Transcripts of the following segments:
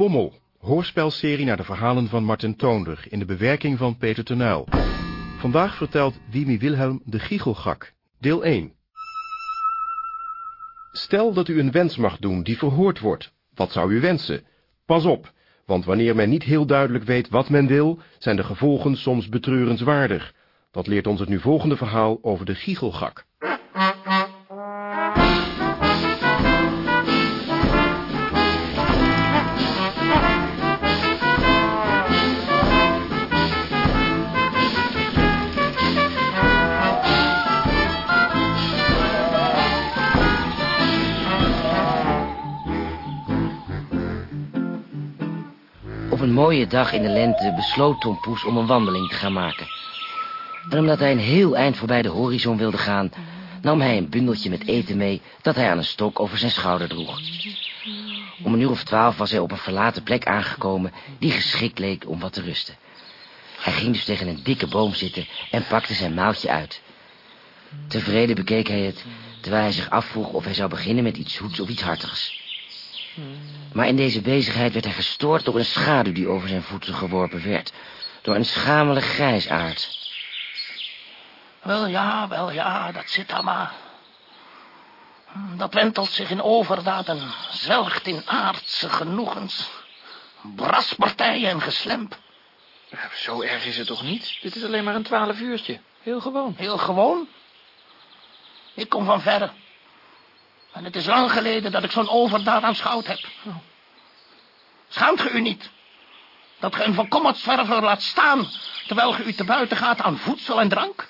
Bommel, hoorspelserie naar de verhalen van Martin Toonder in de bewerking van Peter Tenuil. Vandaag vertelt Wimi Wilhelm de Giechelgak, deel 1. Stel dat u een wens mag doen die verhoord wordt. Wat zou u wensen? Pas op, want wanneer men niet heel duidelijk weet wat men wil, zijn de gevolgen soms betreurenswaardig. Dat leert ons het nu volgende verhaal over de Giechelgak. Mooie dag in de lente besloot Tom Poes om een wandeling te gaan maken. En omdat hij een heel eind voorbij de horizon wilde gaan... nam hij een bundeltje met eten mee dat hij aan een stok over zijn schouder droeg. Om een uur of twaalf was hij op een verlaten plek aangekomen... die geschikt leek om wat te rusten. Hij ging dus tegen een dikke boom zitten en pakte zijn maaltje uit. Tevreden bekeek hij het, terwijl hij zich afvroeg of hij zou beginnen met iets zoets of iets hartigs. Maar in deze bezigheid werd hij gestoord door een schaduw die over zijn voeten geworpen werd. Door een schamele grijsaard. Wel ja, wel ja, dat zit daar maar. Dat wentelt zich in overdaden, zwelgt in aardse genoegens. Braspartijen en geslemp. Zo erg is het toch niet? Dit is alleen maar een twaalf uurtje. Heel gewoon. Heel gewoon. Ik kom van verre. En het is lang geleden dat ik zo'n overdaad aanschouwd heb. Schaamt ge u niet? Dat ge een verkommertsverver laat staan... terwijl ge u te buiten gaat aan voedsel en drank?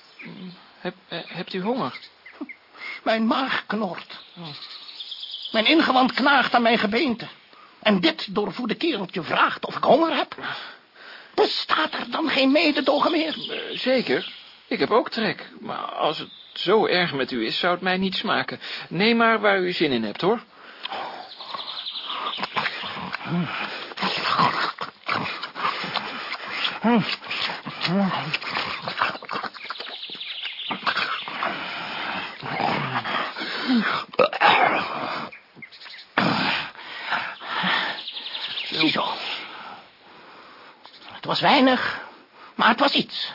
Heb, eh, hebt u honger? Mijn maag knort. Mijn ingewand knaagt aan mijn gebeente. En dit doorvoede kereltje vraagt of ik honger heb. Bestaat er dan geen mededogen meer? Eh, zeker. Ik heb ook trek. Maar als het zo erg met u is, zou het mij niet smaken. Neem maar waar u zin in hebt, hoor. Ziezo. Het was weinig, maar het was iets.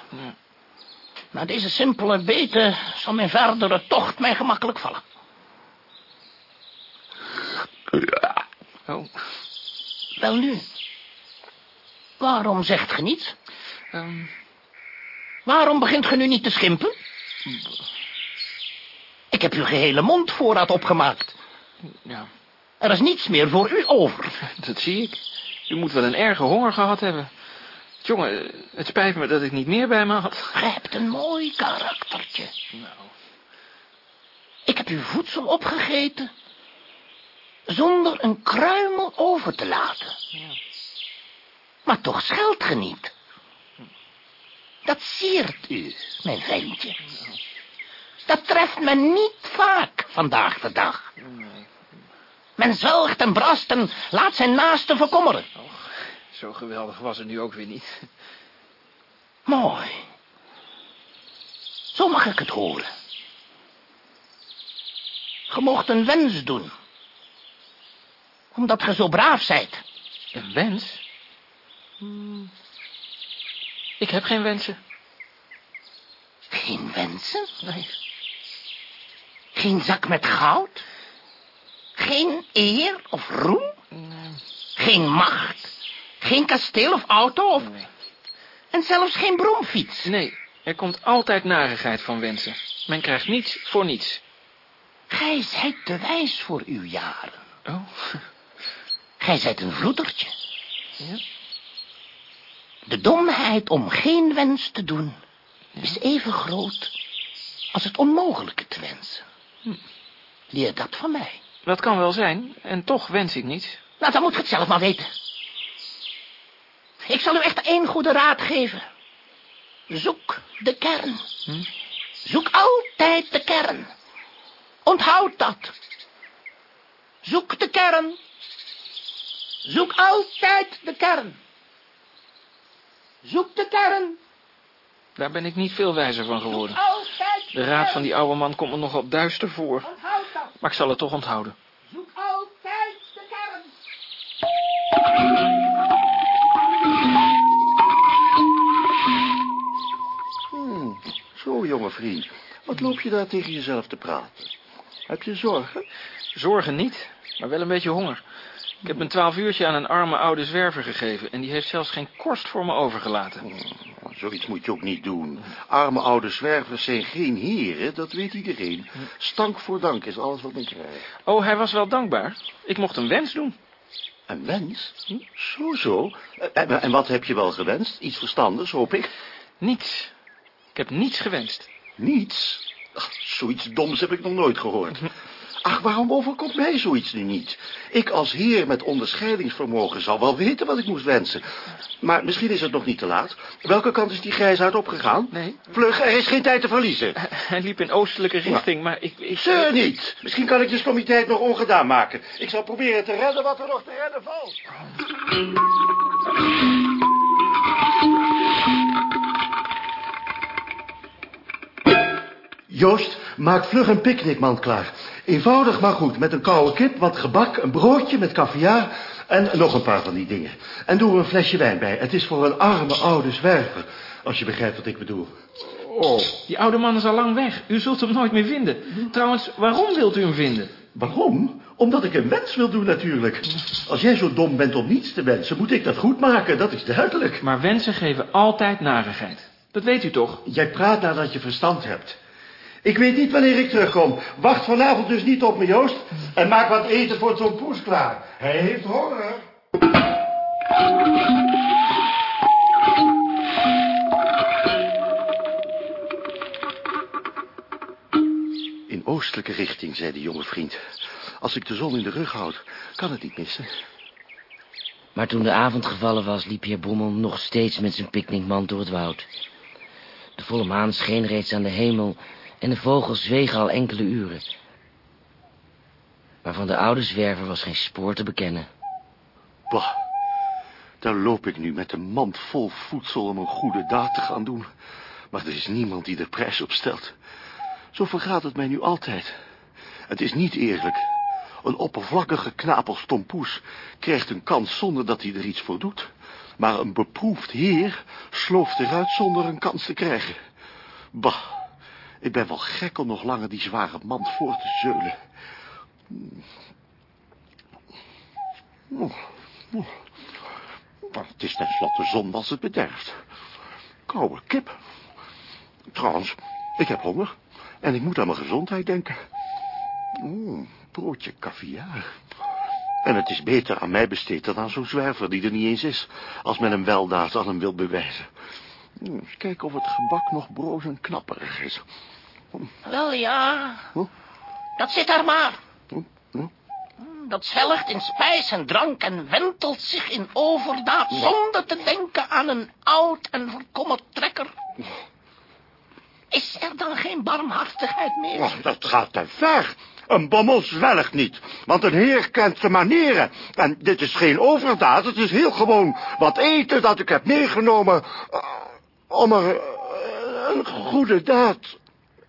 Na deze simpele beten zal mijn verdere tocht mij gemakkelijk vallen. Oh, Wel nu. Waarom zegt ge niets? ehm, Waarom begint ge nu niet te schimpen? Ik heb uw gehele mondvoorraad opgemaakt. ja, Er is niets meer voor u over. dat zie ik. U moet wel een erge honger gehad hebben. Jongen, het spijt me dat ik niet meer bij me had. Ge hebt een mooi karaktertje. Nou, Ik heb uw voedsel opgegeten... zonder een kruimel over te laten. Maar toch scheldt ge niet. Dat siert u, mijn ventje. Dat treft men niet vaak vandaag de dag. Men zwelgt en brast en laat zijn naasten verkommeren. Zo geweldig was het nu ook weer niet. Mooi. Zo mag ik het horen. Ge mocht een wens doen. Omdat ge zo braaf zijt. Een wens? Hmm. Ik heb geen wensen. Geen wensen? Nee. Geen zak met goud? Geen eer of roem? Nee. Geen macht? Geen kasteel of auto? Of... Nee. En zelfs geen bromfiets? Nee, er komt altijd narigheid van wensen. Men krijgt niets voor niets. Gij zijt te wijs voor uw jaren. Oh, Gij zijt een vloedertje. ja? De domheid om geen wens te doen... is even groot als het onmogelijke te wensen. Leer dat van mij. Dat kan wel zijn, en toch wens ik niets. Nou, dan moet je het zelf maar weten. Ik zal u echt één goede raad geven. Zoek de kern. Hm? Zoek altijd de kern. Onthoud dat. Zoek de kern. Zoek altijd de kern. Zoek de kern. Daar ben ik niet veel wijzer van geworden. De raad van die oude man komt me nogal duister voor. Maar ik zal het toch onthouden. Vriend. Wat loop je daar tegen jezelf te praten? Heb je zorgen? Zorgen niet, maar wel een beetje honger. Ik heb een twaalf uurtje aan een arme oude zwerver gegeven... en die heeft zelfs geen korst voor me overgelaten. Oh, zoiets moet je ook niet doen. Arme oude zwervers zijn geen heren, dat weet iedereen. Stank voor dank is alles wat men krijgt. Oh, hij was wel dankbaar. Ik mocht een wens doen. Een wens? Hm? Zo, zo. En, en wat heb je wel gewenst? Iets verstandigs, hoop ik? Niets. Ik heb niets gewenst. Niets? Ach, zoiets doms heb ik nog nooit gehoord. Ach, waarom overkomt mij zoiets nu niet? Ik als heer met onderscheidingsvermogen zal wel weten wat ik moest wensen. Maar misschien is het nog niet te laat. Welke kant is die grijsaard opgegaan? Nee. Vlug, er is geen tijd te verliezen. Hij liep in oostelijke richting, maar ik... ik... Zeur niet! Misschien kan ik de stommiteit nog ongedaan maken. Ik zal proberen te redden wat er nog te redden valt. Joost, maak vlug een picknickmand klaar. Eenvoudig maar goed, met een koude kip, wat gebak, een broodje met caviar en nog een paar van die dingen. En doe er een flesje wijn bij. Het is voor een arme oude zwerver, als je begrijpt wat ik bedoel. Oh, die oude man is al lang weg. U zult hem nooit meer vinden. Trouwens, waarom wilt u hem vinden? Waarom? Omdat ik een wens wil doen natuurlijk. Als jij zo dom bent om niets te wensen, moet ik dat goed maken, dat is duidelijk. Maar wensen geven altijd narigheid. Dat weet u toch? Jij praat nadat je verstand hebt. Ik weet niet wanneer ik terugkom. Wacht vanavond dus niet op me, Joost. En maak wat eten voor zo'n poes klaar. Hij heeft honger. In oostelijke richting, zei de jonge vriend. Als ik de zon in de rug houd, kan het niet missen. Maar toen de avond gevallen was, liep heer Bommel nog steeds met zijn picknickmand door het woud. De volle maan scheen reeds aan de hemel en de vogels zwegen al enkele uren. Maar van de oude zwerver was geen spoor te bekennen. Bah, daar loop ik nu met een mand vol voedsel om een goede daad te gaan doen. Maar er is niemand die er prijs op stelt. Zo vergaat het mij nu altijd. Het is niet eerlijk. Een oppervlakkige knaap als Tompoes krijgt een kans zonder dat hij er iets voor doet. Maar een beproefd heer slooft eruit zonder een kans te krijgen. Bah, ik ben wel gek om nog langer die zware mand voor te zeulen. Het is tenslotte zon als het bederft. Koude kip. Trouwens, ik heb honger. En ik moet aan mijn gezondheid denken. Mm, broodje caviar. En het is beter aan mij besteed dan aan zo'n zwerver die er niet eens is... als men een weldaad aan hem wil bewijzen. Eens kijken of het gebak nog broos en knapperig is. Wel ja, dat zit er maar. Huh? Dat zwelgt in spijs en drank en wentelt zich in overdaad... zonder te denken aan een oud en verkommerd trekker. Is er dan geen barmhartigheid meer? Oh, dat gaat te ver. Een bommel zwelgt niet, want een heer kent zijn manieren. En dit is geen overdaad, het is heel gewoon wat eten dat ik heb meegenomen... eh, om er eh, een goede daad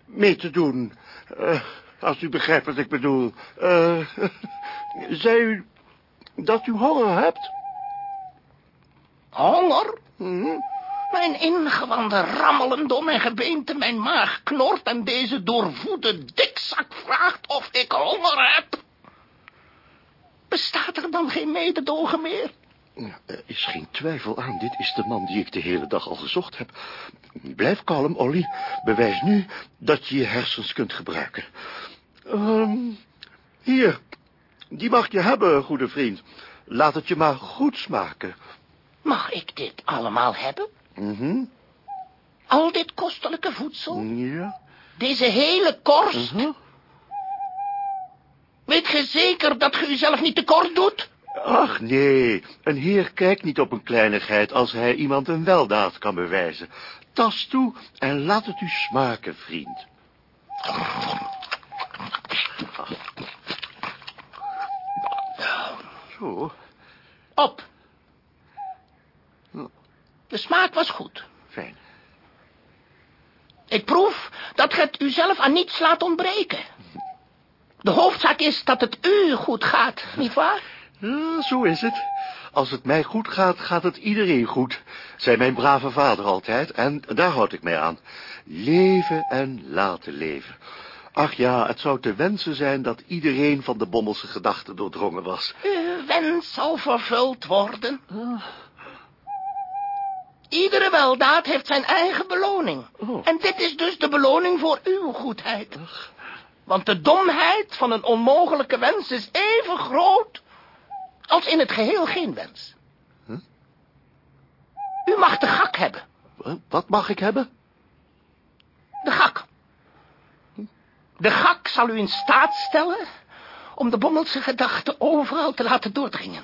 mee te doen. Eh, als u begrijpt wat ik bedoel. Eh, zei u dat u honger hebt? Honger? Hm? Mijn ingewanden rammelen door mijn gebeente, mijn maag knort... en deze doorvoede dikzak vraagt of ik honger heb. Bestaat er dan geen mededogen meer? Ja, Er is geen twijfel aan, dit is de man die ik de hele dag al gezocht heb. Blijf kalm, Olly. Bewijs nu dat je je hersens kunt gebruiken. Ehm, hier, die mag je hebben, goede vriend. Laat het je maar goed smaken. Mag ik dit allemaal hebben? Mhm, Al dit kostelijke voedsel? ja. Deze hele korst? mhm. Weet ge zeker dat ge uzelf niet tekort doet? Ach, nee, een heer kijkt niet op een kleinigheid als hij iemand een weldaad kan bewijzen. Tas toe en laat het u smaken, vriend. Zo, Op. De smaak was goed. fijn. Ik proef dat het uzelf aan niets laat ontbreken. De hoofdzaak is dat het u goed gaat, nietwaar? Ja, zo is het. Als het mij goed gaat, gaat het iedereen goed, zei mijn brave vader altijd, en daar houd ik mij aan. Leven en laten leven. Ach ja, het zou te wensen zijn dat iedereen van de bommelse gedachten doordrongen was. Uw wens zal vervuld worden. Iedere weldaad heeft zijn eigen beloning. Oh. En dit is dus de beloning voor uw goedheid. Want de domheid van een onmogelijke wens is even groot als in het geheel geen wens. U mag de gak hebben. Wat mag ik hebben? De gak. De gak zal u in staat stellen om de bommelse gedachten overal te laten doordringen.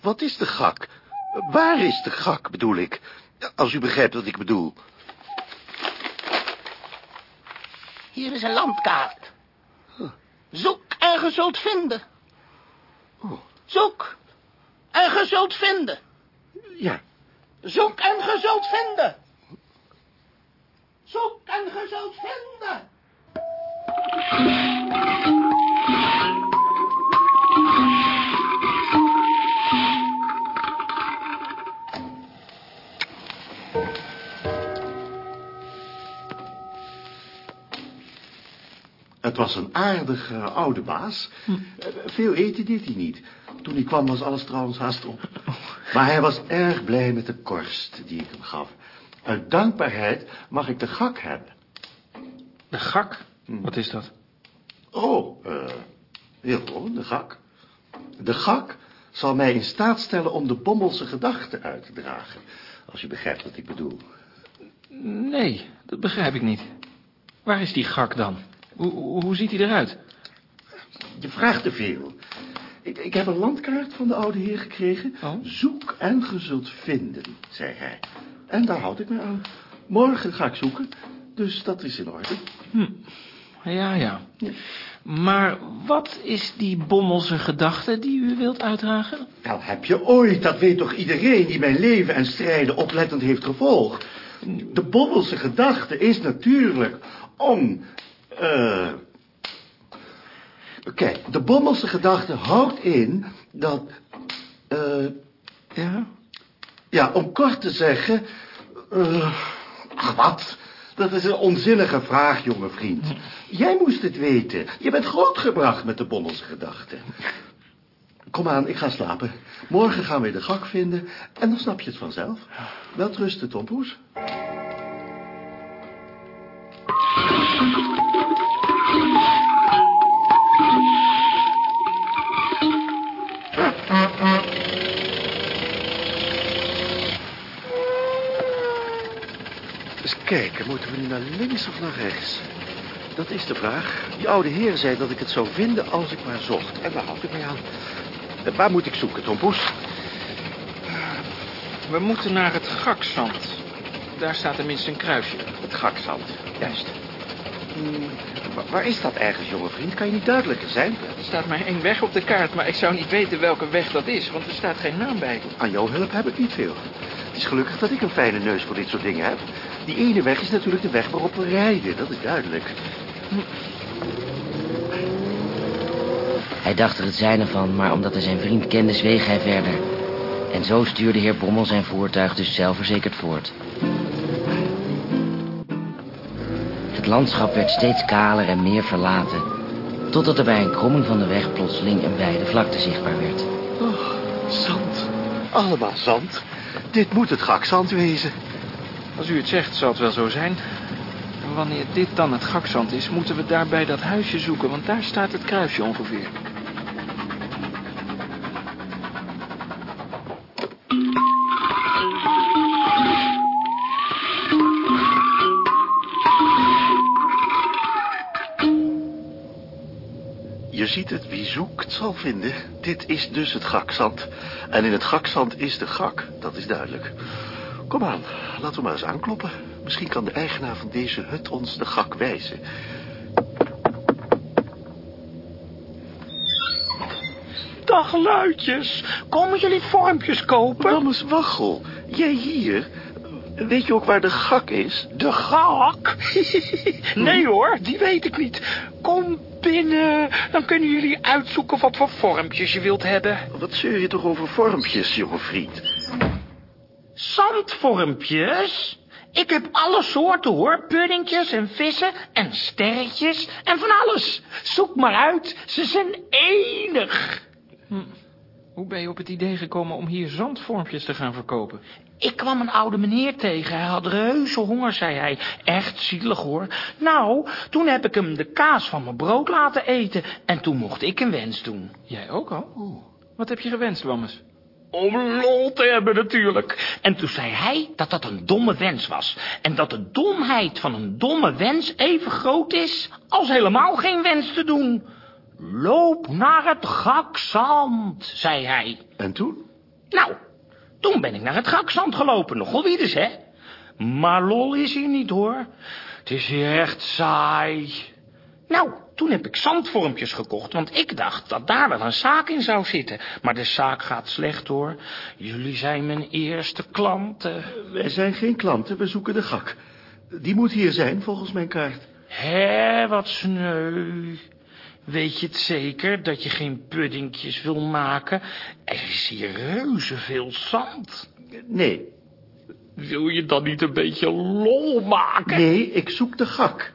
Wat is de gak? Waar is de gak, bedoel ik? Als u begrijpt wat ik bedoel. Hier is een landkaart. Zoek en ge zult vinden. Zoek en ge zult vinden. Ja, Zoek en ge zult vinden. Zoek en ge zult vinden. Het was een aardige oude baas. Eh, Veel eten deed hij niet. Toen hij kwam was alles trouwens haast op. Maar hij was erg blij met de korst die ik hem gaf. Uit dankbaarheid mag ik de gak hebben. De gak? Wat is dat? Oh, eh, heel gewoon, de gak. De gak zal mij in staat stellen om de bommelse gedachten uit te dragen. Als je begrijpt wat ik bedoel. Nee, dat begrijp ik niet. Waar is die gak dan? Hoe, hoe ziet hij eruit? Je vraagt te veel. Ik, ik heb een landkaart van de oude heer gekregen. Oh. Zoek en ge zult vinden, zei hij. En daar houd ik me aan. Morgen ga ik zoeken, dus dat is in orde. Ja, ja. Maar wat is die bommelse gedachte die u wilt uitdragen? Nou, heb je ooit, dat weet toch iedereen die mijn leven en strijden oplettend heeft gevolgd. De bobbelse gedachte is natuurlijk om... eh Kijk, de bommelse gedachte houdt in dat... eh Ja? ja, om kort te zeggen... eh, ach, wat? Dat is een onzinnige vraag, jonge vriend. Jij moest het weten. Je bent grootgebracht met de bommelse gedachte. Kom aan, ik ga slapen. Morgen gaan we de gak vinden en dan snap je het vanzelf. Wel rusten, Tompoes. Kijken, moeten we nu naar links of naar rechts? Dat is de vraag. Die oude heer zei dat ik het zou vinden als ik maar zocht. En daar houd ik mij aan. Eh, Waar moet ik zoeken, Tompoes? We moeten naar het gakzand. Daar staat tenminste een kruisje. Het gakzand, juist. Hmm, wa- waar is dat ergens, jonge vriend? Kan je niet duidelijker zijn? Er staat maar één weg op de kaart, maar ik zou niet weten welke weg dat is, want er staat geen naam bij. Aan jouw hulp heb ik niet veel. Het is gelukkig dat ik een fijne neus voor dit soort dingen heb. Die ene weg is natuurlijk de weg waarop we rijden, dat is duidelijk. Hij dacht er het zijne van, maar omdat hij zijn vriend kende, zweeg hij verder. En zo stuurde heer Bommel zijn voertuig dus zelfverzekerd voort. Het landschap werd steeds kaler en meer verlaten, totdat er bij een kromming van de weg plotseling een wijde vlakte zichtbaar werd. Oh, zand. Allemaal zand. Dit moet het gakzand wezen. Als u het zegt, zal het wel zo zijn. En wanneer dit dan het gakzand is, moeten we daarbij dat huisje zoeken, want daar staat het kruisje ongeveer. Je ziet het, wie zoekt zal vinden. Dit is dus het gakzand. En in het gakzand is de gak, dat is duidelijk. Kom aan, laten we maar eens aankloppen. Misschien kan de eigenaar van deze hut ons de gak wijzen. Dag luidjes, komen jullie vormpjes kopen? Dames Waggel, jij hier? Weet je ook waar de gak is? De gak? nee hoor, die weet ik niet. Kom binnen. Dan kunnen jullie uitzoeken wat voor vormpjes je wilt hebben. Wat zeur je toch over vormpjes, jonge vriend? Zandvormpjes? Ik heb alle soorten hoor. Puddingjes en vissen en sterretjes en van alles. Zoek maar uit. Ze zijn enig. Hoe ben je op het idee gekomen om hier zandvormpjes te gaan verkopen? Ik kwam een oude meneer tegen. Hij had reuze honger, zei hij. Echt zielig hoor. Nou, toen heb ik hem de kaas van mijn brood laten eten. En toen mocht ik een wens doen. Jij ook al? Wat heb je gewenst, Wammes? Om lol te hebben natuurlijk. En toen zei hij dat dat een domme wens was. En dat de domheid van een domme wens even groot is... als helemaal geen wens te doen. Loop naar het gakzand, zei hij. En toen? Nou, toen ben ik naar het gakzand gelopen. Nogal wie dus, hè? Maar lol is hier niet, hoor. Het is hier echt saai. Nou, toen heb ik zandvormpjes gekocht, want ik dacht dat daar wel een zaak in zou zitten. Maar de zaak gaat slecht, hoor. Jullie zijn mijn eerste klanten. Wij zijn geen klanten, we zoeken de gak. Die moet hier zijn, volgens mijn kaart. Hé, wat sneu. Weet je het zeker dat je geen puddingjes wil maken? Er is hier reuze veel zand. Nee, Wil je dan niet een beetje lol maken? nee, ik zoek de gak.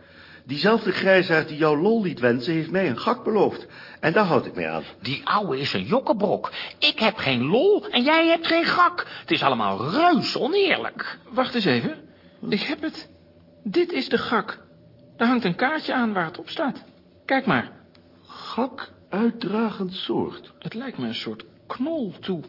Diezelfde grijsaard die jouw lol liet wensen, heeft mij een gak beloofd. En daar houd ik mee aan. Die ouwe is een jokkenbrok. Ik heb geen lol en jij hebt geen gak. Het is allemaal reus oneerlijk. Wacht eens even. Ik heb het. Dit is de gak. Daar hangt een kaartje aan waar het op staat. Kijk maar. Gak uitdragend soort. Het lijkt me een soort knol toe.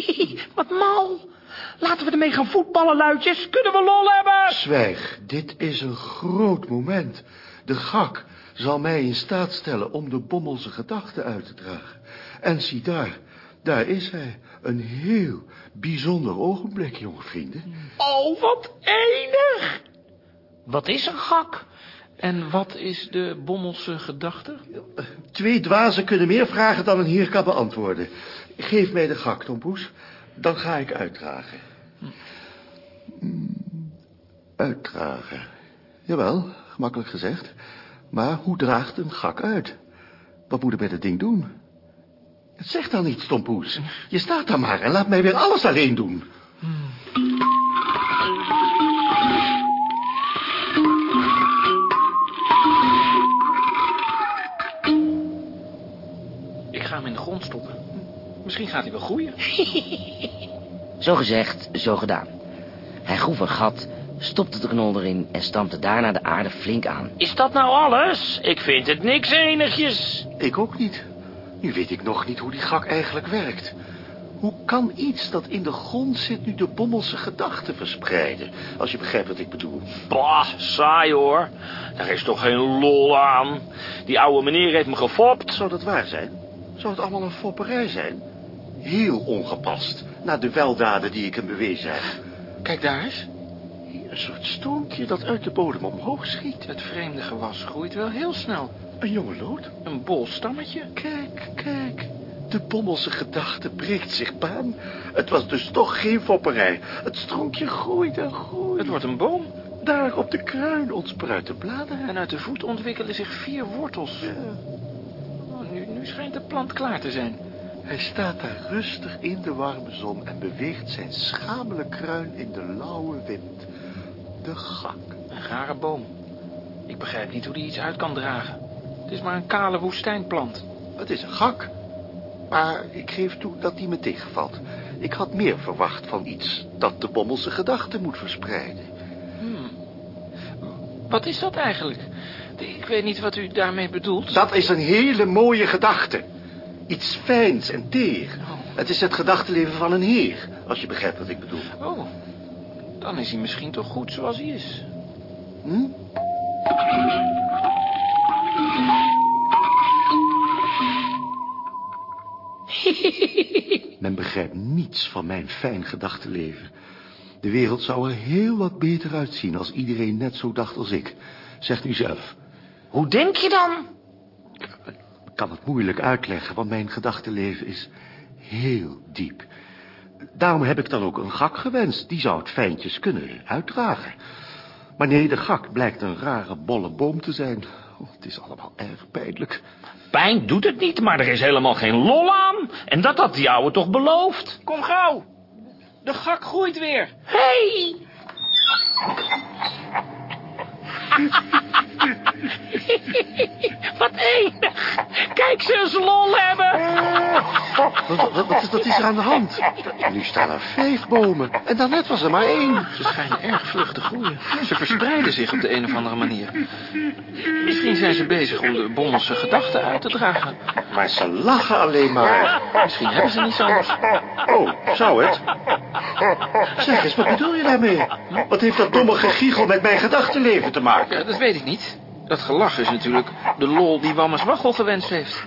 Wat mal. Laten we ermee gaan voetballen, luidjes. Kunnen we lol hebben? Zwijg, dit is een groot moment. De gak zal mij in staat stellen om de bommelse gedachten uit te dragen. En zie daar, daar is hij. Een heel bijzonder ogenblik, jonge vrienden. Oh, wat enig. Wat is een gak? En wat is de bommelse gedachte? Twee dwazen kunnen meer vragen dan een heer kan beantwoorden. Geef mij de gak, Tompoes. Dan ga ik uitdragen. Hmm, Uitdragen. Jawel, gemakkelijk gezegd. Maar hoe draagt een gak uit? Wat moet ik met het ding doen? Zeg dan iets, Tompoes. Je staat daar maar en laat mij weer alles alleen doen. Ik ga hem in de grond stoppen. Misschien gaat hij wel groeien. Zo gezegd, zo gedaan. Hij groef een gat, stopte de knol erin en stampte daarna de aarde flink aan. Is dat nou alles? Ik vind het niks enigjes. Ik ook niet. Nu weet ik nog niet hoe die gak eigenlijk werkt. Hoe kan iets dat in de grond zit nu de bommelse gedachten verspreiden? Als je begrijpt wat ik bedoel. Bah, saai hoor. Daar is toch geen lol aan. Die oude meneer heeft me gefopt. Zou dat waar zijn? Zou het allemaal een fopperij zijn? Heel ongepast, na de weldaden die ik hem bewezen heb. Kijk daar eens. Hier een soort stroompje dat uit de bodem omhoog schiet. Het vreemde gewas groeit wel heel snel. Een jonge lood. Een bol stammetje. Kijk, kijk. De bommelse gedachte breekt zich baan. Het was dus toch geen fopperij. Het stronkje groeit en groeit. Het wordt een boom. Daar op de kruin ontspruiten bladeren. En uit de voet ontwikkelen zich vier wortels. Oh, nu, nu schijnt de plant klaar te zijn. Hij staat daar rustig in de warme zon en beweegt zijn schamele kruin in de lauwe wind. De gak. Een gare boom. Ik begrijp niet hoe die iets uit kan dragen. Het is maar een kale woestijnplant. Het is een gak. Maar ik geef toe dat die me tegenvalt. Ik had meer verwacht van iets dat de bommelse gedachten moet verspreiden. Wat is dat eigenlijk? Ik weet niet wat u daarmee bedoelt. Dat is een hele mooie gedachte. Iets fijns en teer. Het is het gedachtenleven van een heer, als je begrijpt wat ik bedoel. Oh, dan is hij misschien toch goed zoals hij is. Hm? Men begrijpt niets van mijn fijn gedachtenleven. De wereld zou er heel wat beter uitzien als iedereen net zo dacht als ik. Zegt u zelf. Hoe denk je dan? Ik kan het moeilijk uitleggen, want mijn gedachtenleven is heel diep. Daarom heb ik dan ook een gak gewenst. Die zou het fijntjes kunnen uitdragen. Maar nee, de gak blijkt een rare bolle boom te zijn. Oh, het is allemaal erg pijnlijk. Pijn doet het niet, maar er is helemaal geen lol aan. En dat had die ouwe toch beloofd? Kom gauw. De gak groeit weer. Hey! Wat enig. Kijk ze eens lol hebben. Wat, wat, wat, is- wat is er aan de hand? Nu staan er vijf bomen. En daarnet was er maar één. Ze schijnen erg vlug te groeien. Ze verspreiden zich op de een of andere manier. Misschien zijn ze bezig om de bommelse gedachten uit te dragen. Maar ze lachen alleen maar. Misschien hebben ze niets anders. Oh, zou het? Zeg eens, wat bedoel je daarmee? Wat heeft dat domme gegiegel met mijn gedachtenleven te maken? Ja, dat weet ik niet. Dat gelach is natuurlijk de lol die Wammes Waggel gewenst heeft.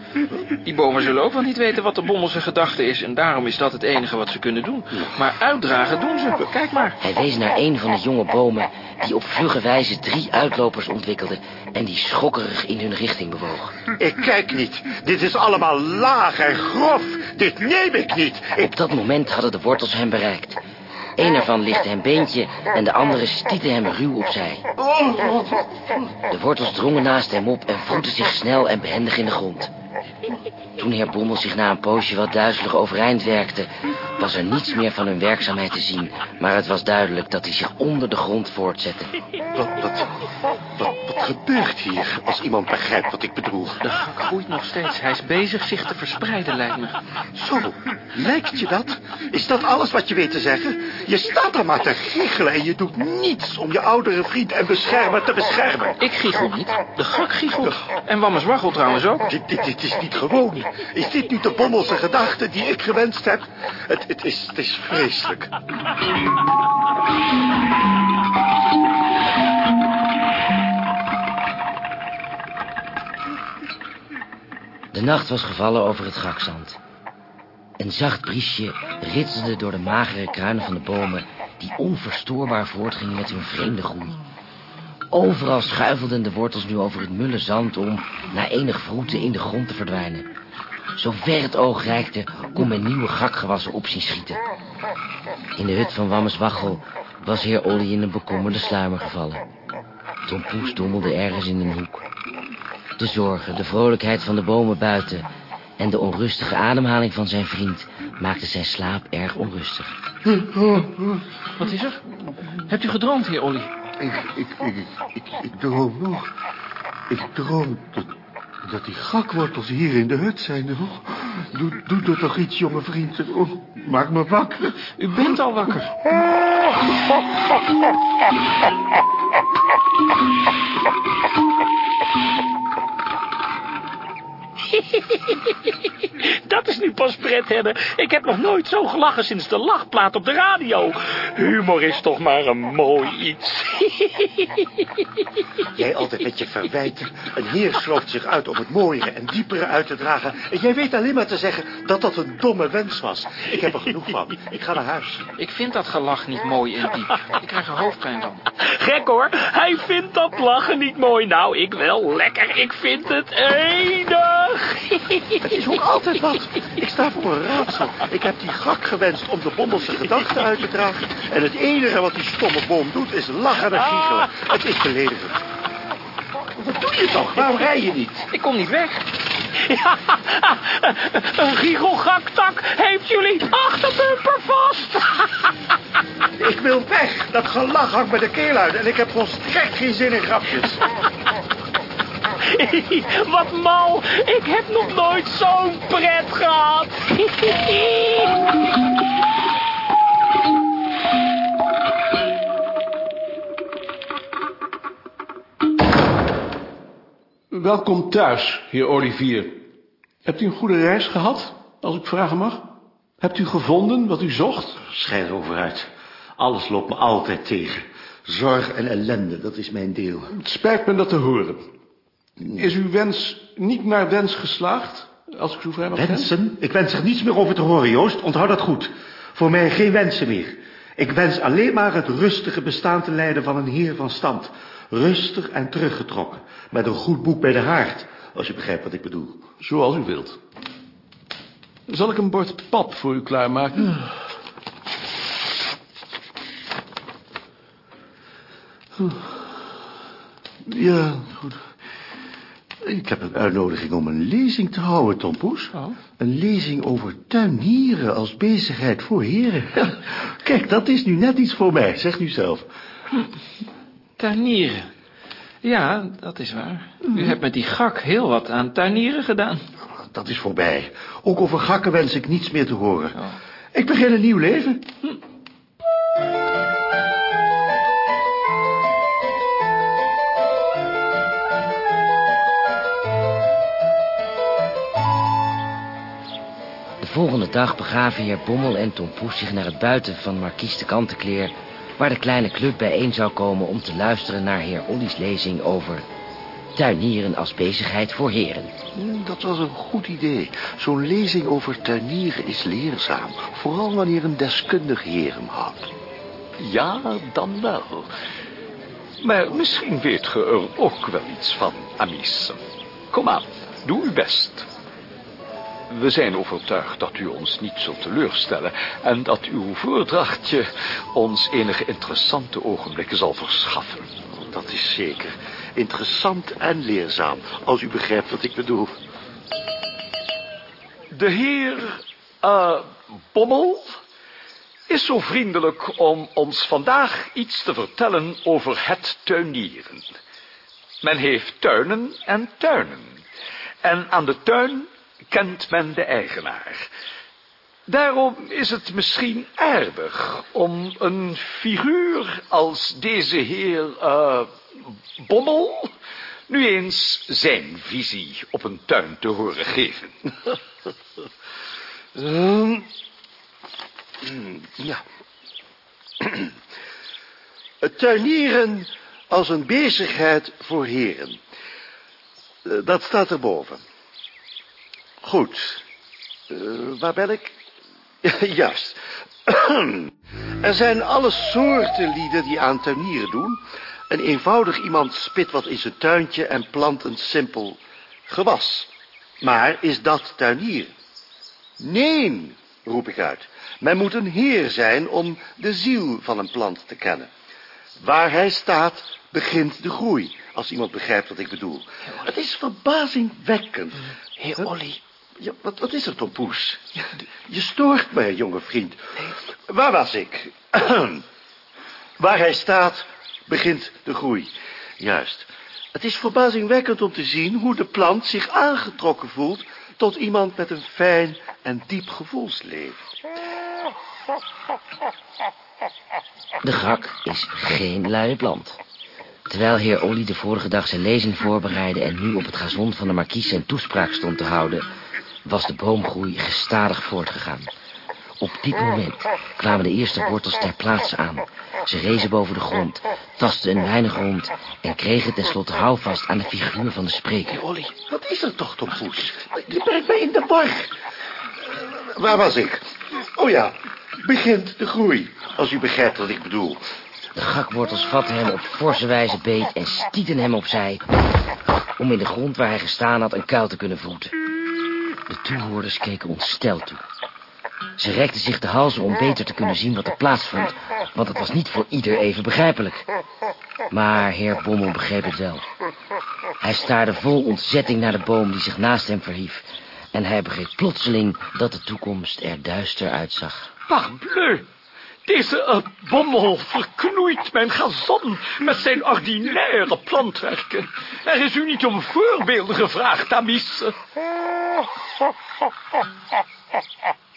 Die bomen zullen ook wel niet weten wat de bommelse gedachte is... en daarom is dat het enige wat ze kunnen doen. Maar uitdragen doen ze. Kijk maar. Hij wees naar een van de jonge bomen die op vlugge wijze drie uitlopers ontwikkelde en die schokkerig in hun richting bewoog. Ik kijk niet. Dit is allemaal laag en grof. Dit neem ik niet. Ik... Op dat moment hadden de wortels hem bereikt. Een ervan lichtte hem beentje en de andere stiette hem ruw opzij. De wortels drongen naast hem op en voetten zich snel en behendig in de grond. Toen heer Bommel zich na een poosje wat duizelig overeind werkte... was er niets meer van hun werkzaamheid te zien... maar het was duidelijk dat hij zich onder de grond voortzette. Wat, wat, wat, wat gebeurt hier als iemand begrijpt wat ik bedoel? De gak groeit nog steeds. Hij is bezig zich te verspreiden, lijkt me. Zo, lijkt je dat? Is dat alles wat je weet te zeggen? Je staat daar maar te giechelen en je doet niets om je oudere vriend en beschermer te beschermen. Ik giechel niet. De gak giechelt. En Wammes Waggel trouwens ook. Dit, dit, dit is niet gewoon. Is dit nu de bommelse gedachte die ik gewenst heb? Het, het, is, het is vreselijk. De nacht was gevallen over het gakzand. Een zacht briesje ritselde door de magere kruinen van de bomen... die onverstoorbaar voortgingen met hun vreemde groei. Overal schuifelden de wortels nu over het mulle zand om... na enig vroeten in de grond te verdwijnen. Zo ver het oog reikte, kon men nieuwe gakgewassen op zien schieten. In de hut van Wammes Waggel was heer Olly in een bekommerde sluimer gevallen. Tom Poes dommelde ergens in een hoek. De zorgen, de vrolijkheid van de bomen buiten... en de onrustige ademhaling van zijn vriend... maakten zijn slaap erg onrustig. Wat is er? Hebt u gedroomd, heer Olly? Ik, ik, ik, ik, ik droom nog. Ik droom dat, dat die gakwortels hier in de hut zijn. Oh, doe, doe er toch iets, jonge vriend. Oh, maak me wakker. U bent al wakker. Dat is nu pas pret hebben. Ik heb nog nooit zo gelachen sinds de lachplaat op de radio. Humor is toch maar een mooi iets. Jij altijd met je verwijten. Een heer slooft zich uit om het mooiere en diepere uit te dragen. En jij weet alleen maar te zeggen dat dat een domme wens was. Ik heb er genoeg van. Ik ga naar huis. Ik vind dat gelach niet mooi en diep. Ik krijg er hoofdpijn van. Gek hoor, hij vindt dat lachen niet mooi. Nou, ik wel. Lekker, ik vind het enig. Het is ook altijd wat. Ik sta voor een raadsel. Ik heb die gak gewenst om de bommelse gedachten uit te dragen. En het enige wat die stomme boom doet is lachen en giechelen. Het is beledigend. Wat doe je toch? Waarom rij je niet? Ik kom niet weg. Ja, een giechelgaktak heeft jullie achterbumper vast. Ik wil weg. Dat gelach hangt me de keel uit. En ik heb volstrekt geen zin in grapjes. Wat mal, ik heb nog nooit zo'n pret gehad. Welkom thuis, heer Olivier. Hebt u een goede reis gehad, als ik vragen mag? Hebt u gevonden wat u zocht? Schijn overuit. Alles loopt me altijd tegen. Zorg en ellende, dat is mijn deel. Het spijt me dat te horen. Is uw wens niet naar wens geslaagd, als ik zo vrij mag zijn? Wensen? Ik wens er niets meer over te horen, Joost. Onthoud dat goed. Voor mij geen wensen meer. Ik wens alleen maar het rustige bestaan te leiden van een heer van stand. Rustig en teruggetrokken. Met een goed boek bij de haard. Als je begrijpt wat ik bedoel. Zoals u wilt. Zal ik een bord pap voor u klaarmaken? Ja, goed. Ik heb een uitnodiging om een lezing te houden, Tom Poes. Oh. Een lezing over tuinieren als bezigheid voor heren. Kijk, dat is nu net iets voor mij, zeg nu zelf. Tuinieren. Ja, dat is waar. U hebt met die gak heel wat aan tuinieren gedaan. Dat is voorbij. Ook over gakken wens ik niets meer te horen. Ik begin een nieuw leven. De volgende dag begaven heer Bommel en Tom Poes zich naar het buiten van Marquise de Kantenkleer... waar de kleine club bijeen zou komen om te luisteren naar heer Olly's lezing over... tuinieren als bezigheid voor heren. Dat was een goed idee. Zo'n lezing over tuinieren is leerzaam. Vooral wanneer een deskundig heer hem houdt. Ja, dan wel. Maar misschien weet ge er ook wel iets van, Amis. Kom aan, doe uw best. We zijn overtuigd dat u ons niet zult teleurstellen... en dat uw voordrachtje ons enige interessante ogenblikken zal verschaffen. Dat is zeker. Interessant en leerzaam, als u begrijpt wat ik bedoel. De heer eh, Bommel is zo vriendelijk om ons vandaag iets te vertellen over het tuinieren. Men heeft tuinen en tuinen. En aan de tuin kent men de eigenaar. Daarom is het misschien aardig om een figuur als deze heer eh, Bommel nu eens zijn visie op een tuin te horen geven. Ehm, ja. Het tuinieren als een bezigheid voor heren. Eh, Dat staat erboven. Goed. Eh, waar ben ik? Juist. er zijn alle soorten lieden die aan tuinieren doen. Een eenvoudig iemand spit wat in zijn tuintje en plant een simpel gewas. Maar is dat tuinieren? Nee, roep ik uit. Men moet een heer zijn om de ziel van een plant te kennen. Waar hij staat, begint de groei, als iemand begrijpt wat ik bedoel. Het is verbazingwekkend. Heer Olly, Ja, wat, wat is er, Tom Poes? Je, stoort mij, jonge vriend. Waar was ik? Waar hij staat, begint de groei. Juist. Het is verbazingwekkend om te zien hoe de plant zich aangetrokken voelt... tot iemand met een fijn en diep gevoelsleven. De gak is geen luie plant. Terwijl heer Olly de vorige dag zijn lezing voorbereidde... en nu op het gazon van de markies zijn toespraak stond te houden... was de boomgroei gestadig voortgegaan. Op dit moment kwamen de eerste wortels ter plaatse aan. Ze rezen boven de grond, tastten een weinig rond... en kregen tenslotte houvast aan de figuur van de spreker. Olly, wat is er toch, Tom Poes? Je brengt mij in de war. Waar was ik? Oh ja, begint de groei, als u begrijpt wat ik bedoel. De gakwortels vatten hem op forse wijze beet en stieten hem opzij... om in de grond waar hij gestaan had een kuil te kunnen voeten. De toehoorders keken ontsteld toe. Ze rekten zich de halzen om beter te kunnen zien wat er plaatsvond... want het was niet voor ieder even begrijpelijk. Maar heer Bommel begreep het wel. Hij staarde vol ontzetting naar de boom die zich naast hem verhief... en hij begreep plotseling dat de toekomst er duister uitzag. Parbleu! Deze uh, bommel verknoeit mijn gazon met zijn ordinaire plantwerken. Er is u niet om voorbeelden gevraagd, Amis.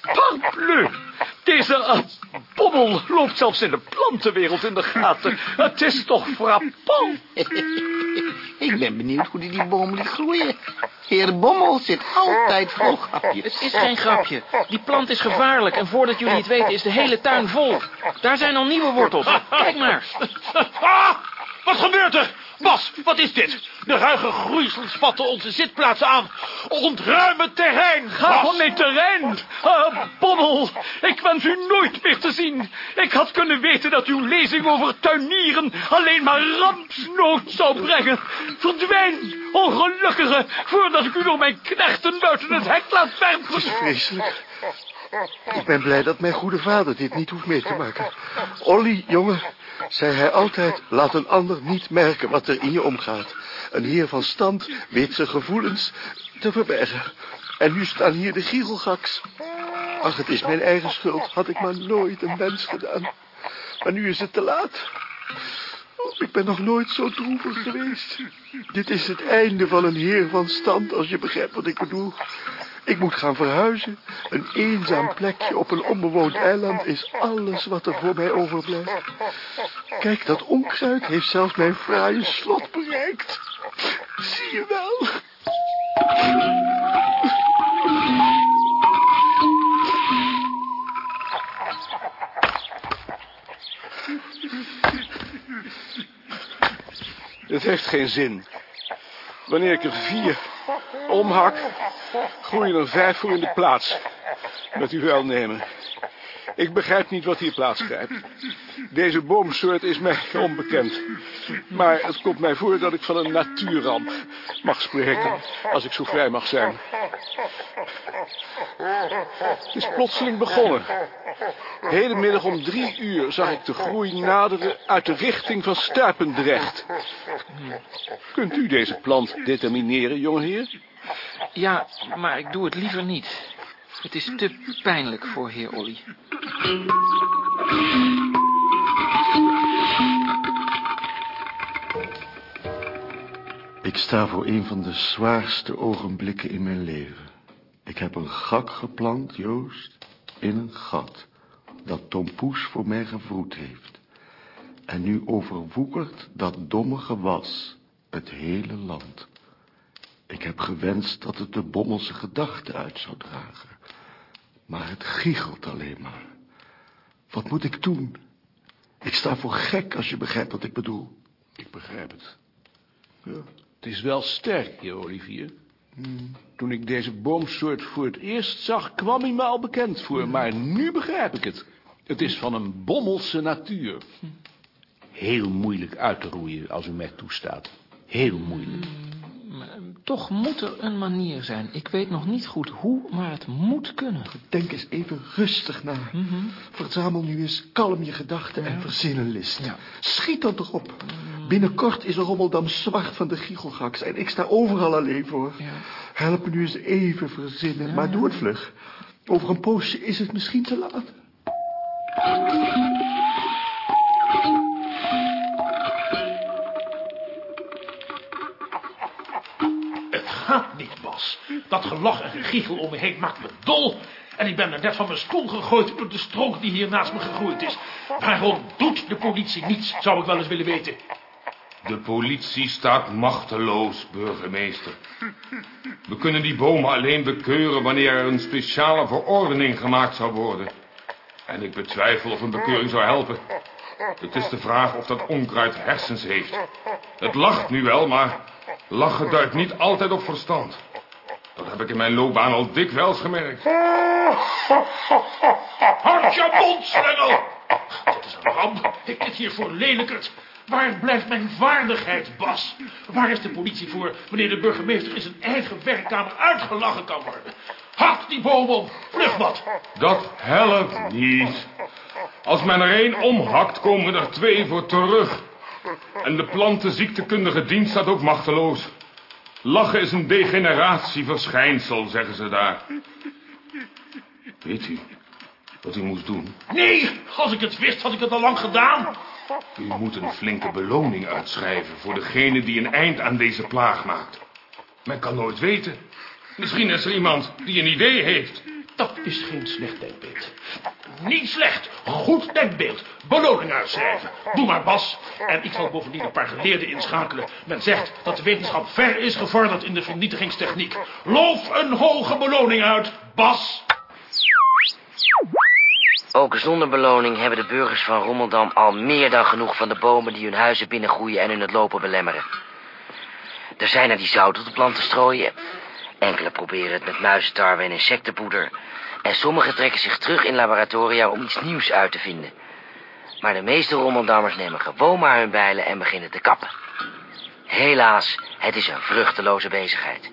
Parbleu! Deze uh, bommel loopt zelfs in de plantenwereld in de gaten. Het is toch frappant? ik ben benieuwd hoe die die boom liet groeien. Heer Bommel zit altijd vol grapjes. Het is geen grapje. Die plant is gevaarlijk en voordat jullie het weten is de hele tuin vol. Daar zijn al nieuwe wortels. Kijk maar. Ah, wat gebeurt er? Bas, wat is dit? De ruige groeisels vatten onze zitplaatsen aan. Ontruim het terrein, Ga van mijn terrein! Uh, bommel, ik wens u nooit meer te zien. Ik had kunnen weten dat uw lezing over tuinieren alleen maar rampsnood zou brengen. Verdwijn, ongelukkige, voordat ik u door mijn knechten buiten het hek laat werpen. Vreselijk. Ik ben blij dat mijn goede vader dit niet hoeft mee te maken. Olly, jongen, zei hij altijd, laat een ander niet merken wat er in je omgaat. Een heer van stand weet zijn gevoelens te verbergen. En nu staan hier de giegelgaks. Ach, het is mijn eigen schuld. Had ik maar nooit een wens gedaan. Maar nu is het te laat. Oh, ik ben nog nooit zo droevig geweest. Dit is het einde van een heer van stand, als je begrijpt wat ik bedoel. Ik moet gaan verhuizen. Een eenzaam plekje op een onbewoond eiland is alles wat er voor mij overblijft. Kijk, dat onkruid heeft zelfs mijn fraaie slot bereikt. Zie je wel? Het heeft geen zin. Wanneer ik er vier omhak, groeien er vijf voor in de plaats. Met uw welnemen. Ik begrijp niet wat hier plaatsgrijpt. Deze boomsoort is mij onbekend. Maar het komt mij voor dat ik van een natuurramp mag spreken, als ik zo vrij mag zijn. Het is plotseling begonnen. Hedenmiddag om drie uur zag ik de groei naderen uit de richting van Stuipendrecht. Kunt u deze plant determineren, jongeheer? Ja, maar ik doe het liever niet. Het is te pijnlijk voor heer Olly. Ik sta voor een van de zwaarste ogenblikken in mijn leven. Ik heb een gak geplant, Joost, in een gat, dat Tom Poes voor mij gevroed heeft. En nu overwoekert dat domme gewas het hele land. Ik heb gewenst dat het de bommelse gedachten uit zou dragen. Maar het giechelt alleen maar. Wat moet ik doen? Ik sta voor gek als je begrijpt wat ik bedoel. Ik begrijp het. Ja, het is wel sterk, heer Olivier. Toen ik deze boomsoort voor het eerst zag, kwam hij me al bekend voor. Maar nu begrijp ik het. Het is van een bommelse natuur. Heel moeilijk uit te roeien, als u mij toestaat. Heel moeilijk. Toch moet er een manier zijn. Ik weet nog niet goed hoe, maar het moet kunnen. Denk eens even rustig na. Verzamel nu eens kalm je gedachten en verzin een list. Ja. Schiet dan toch op. Binnenkort is Rommeldam zwart van de giechelgaks en ik sta overal alleen voor. Ja. Help me nu eens even verzinnen, maar doe het vlug. Over een poosje is het misschien te laat. Dat gelach en gegiegel om me heen maakt me dol. En ik ben er net van mijn stoel gegooid door de stronk die hier naast me gegroeid is. Waarom doet de politie niets, zou ik wel eens willen weten. De politie staat machteloos, burgemeester. We kunnen die bomen alleen bekeuren wanneer er een speciale verordening gemaakt zou worden. En ik betwijfel of een bekeuring zou helpen. Het is de vraag of dat onkruid hersens heeft. Het lacht nu wel, maar lachen duidt niet altijd op verstand. Dat heb ik in mijn loopbaan al dikwijls gemerkt. Houd je mond, slengel! Dit is een ramp. Ik dit hier voor lelijkert. Waar blijft mijn vaardigheid, Bas? Waar is de politie voor wanneer de burgemeester in zijn eigen werkkamer uitgelachen kan worden? Hak die boom op, vlug wat. Dat helpt niet. Als men er één omhakt, komen er twee voor terug. En de plantenziektekundige dienst staat ook machteloos. Lachen is een degeneratieverschijnsel, zeggen ze daar. Weet u wat u moest doen? Nee, als ik het wist, had ik het al lang gedaan. U moet een flinke beloning uitschrijven voor degene die een eind aan deze plaag maakt. Men kan nooit weten. Misschien is er iemand die een idee heeft. Dat is geen slecht denkbeeld. Niet slecht, goed denkbeeld. Beloning uitschrijven. Doe maar, Bas. En ik zal bovendien een paar geleerden inschakelen. Men zegt dat de wetenschap ver is gevorderd in de vernietigingstechniek. Loof een hoge beloning uit, Bas. Ook zonder beloning hebben de burgers van Rommeldam al meer dan genoeg van de bomen die hun huizen binnengroeien en hun het lopen belemmeren. Er zijn er die zout op de planten strooien. Enkele proberen het met muizentarwe en insectenpoeder. En sommigen trekken zich terug in laboratoria om iets nieuws uit te vinden. Maar de meeste Rommeldammers nemen gewoon maar hun bijlen en beginnen te kappen. Helaas, het is een vruchteloze bezigheid.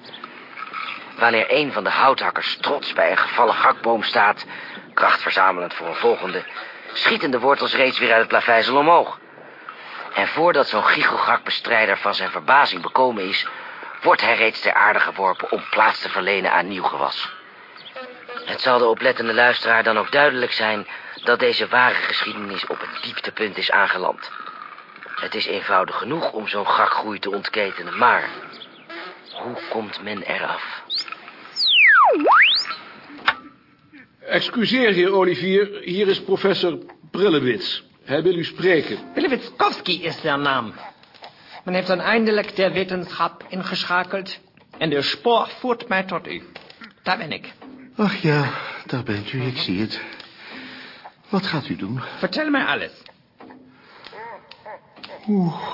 Wanneer een van de houthakkers trots bij een gevallen gakboom staat... kracht verzamelend voor een volgende... schieten de wortels reeds weer uit het plaveisel omhoog. En voordat zo'n giechelgakbestrijder van zijn verbazing bekomen is... wordt hij reeds ter aarde geworpen om plaats te verlenen aan nieuw gewas. Het zal de oplettende luisteraar dan ook duidelijk zijn... dat deze ware geschiedenis op het dieptepunt is aangeland. Het is eenvoudig genoeg om zo'n gakgroei te ontketenen, maar... hoe komt men eraf? Excuseer, heer Olivier. Hier is professor Brillewits. Hij wil u spreken. Wilewitskowski is der naam. Men heeft dan eindelijk de wetenschap ingeschakeld... en de spoor voert mij tot u. Daar ben ik. Ach ja, daar bent u, ik zie het. Wat gaat u doen? Vertel mij alles.